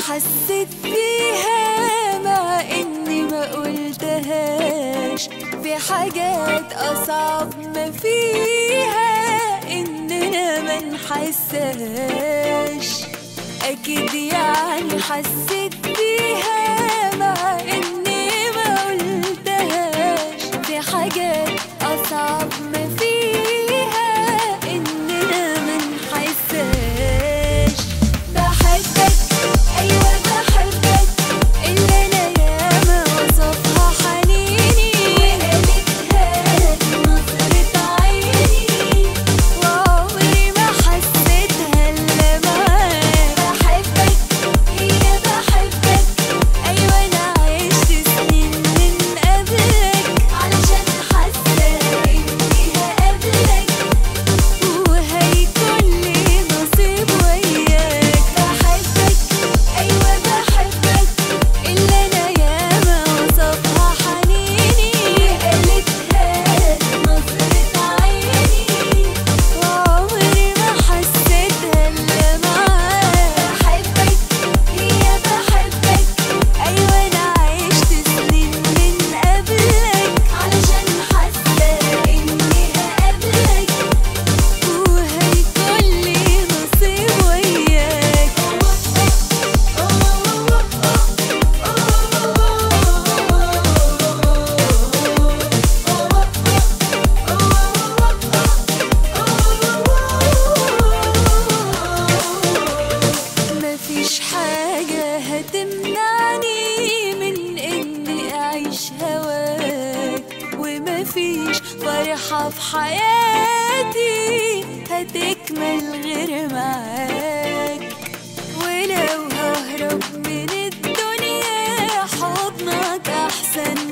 حسيت بيها مع إني ما قلتهاش. في حاجات أصعب ما فيها اننا ما نحسهاش. أكيد يعني حسيت بيها صفحة حياتي هتكمل غير معاك. ولو ههرب من الدنيا حضنك أحسن